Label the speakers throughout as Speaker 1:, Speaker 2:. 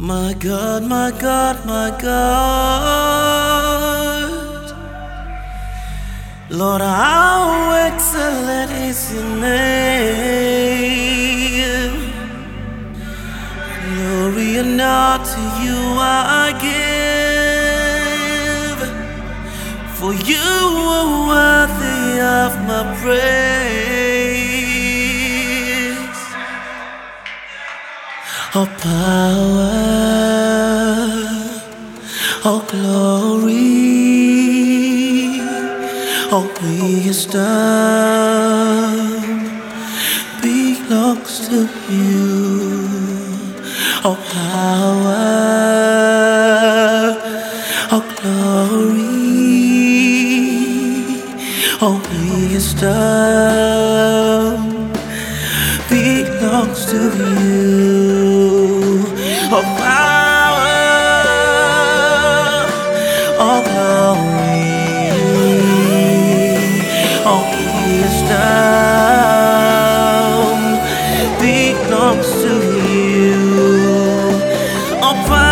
Speaker 1: My God, my God, my God. Lord, how excellent is your name. Glory and honor to you I give. For you are worthy of my praise. All power, all glory, all wisdom belongs to you. All power, all glory, all wisdom belongs to you. All power, all glory, all wisdom belongs to you. All power,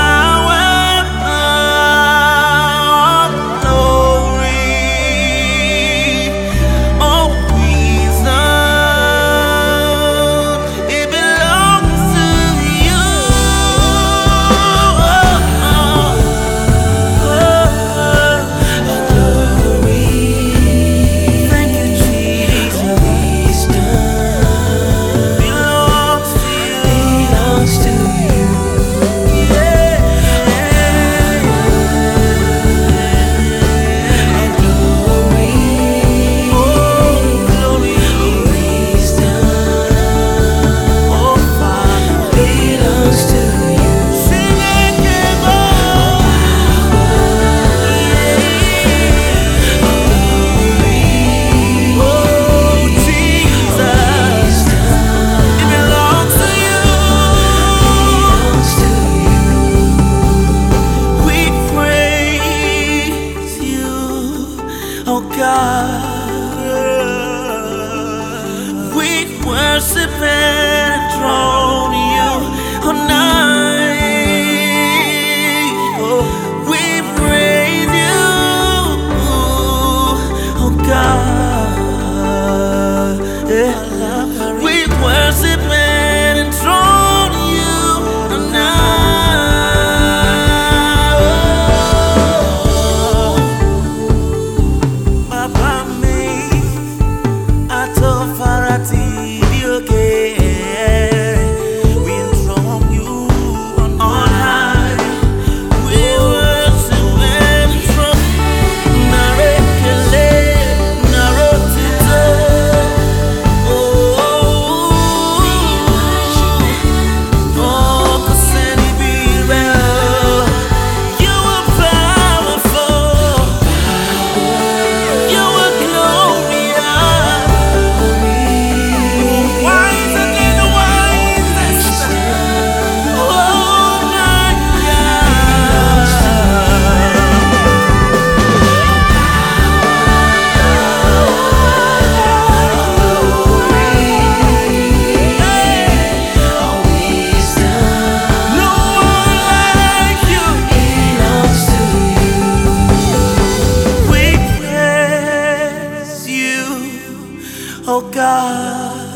Speaker 1: oh God.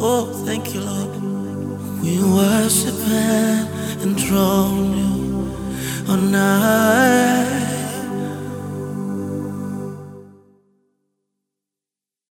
Speaker 1: Oh, thank you, Lord. We worship and enthrone you oh, on night.